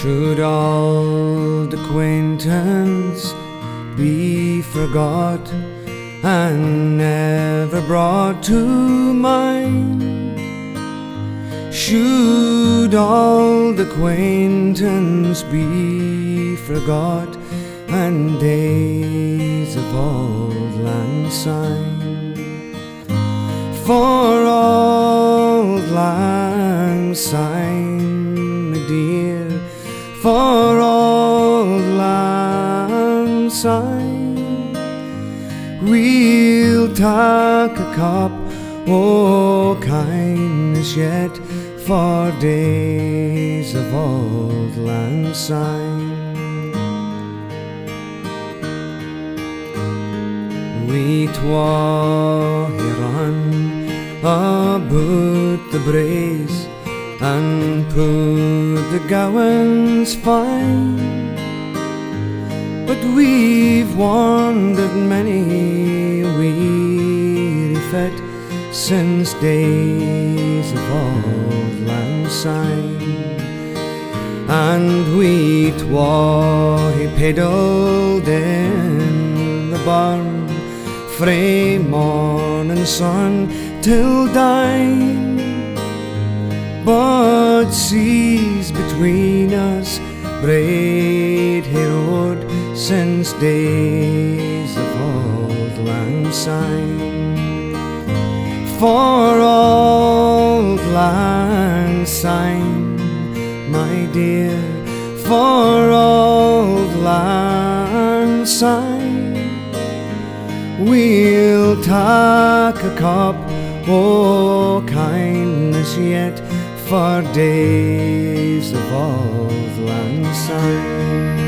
Should old acquaintance be forgot and never brought to mind? Should old acquaintance be forgot and days of old lang? For old lang syne, for lang syne, we'll take a cup o' kindness yet for days of old lang syne. We twa here on about the braes and put the gowans fine. But we've wandered many a weary fet since days of old lang. And we twa he pedalled in the barn frae morning sun till dine. But seas between us braid he road since days of old lang syne. For old lang syne, my dear, for old lang syne. We'll take a cup o' kindness yet for days of old lang syne.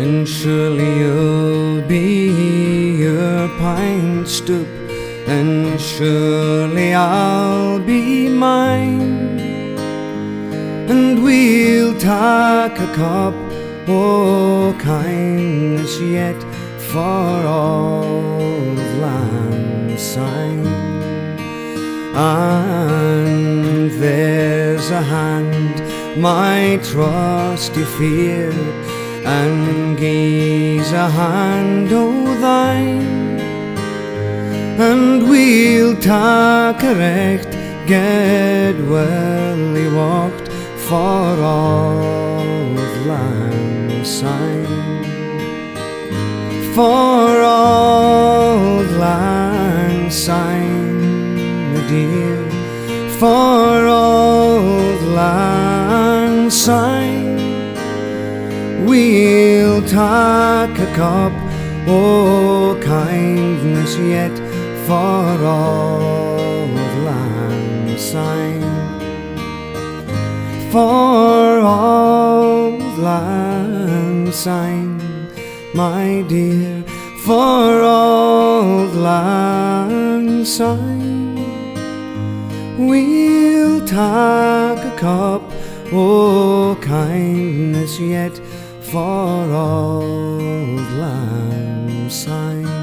And surely you'll be your pine stoop, and surely I'll be mine. And we'll take a cup oh, o' kindness yet for old lang syne. And there's a hand, my trusty fear, and gaze a hand o' thine. And we'll take a recht, get well he walked for old lang syne. For old lang syne, my dear, for old lang syne. We'll take a cup o' kindness yet for old lang syne. For old lang syne, my dear, for old lang syne. We'll take a cup o' kindness yet for old lang syne.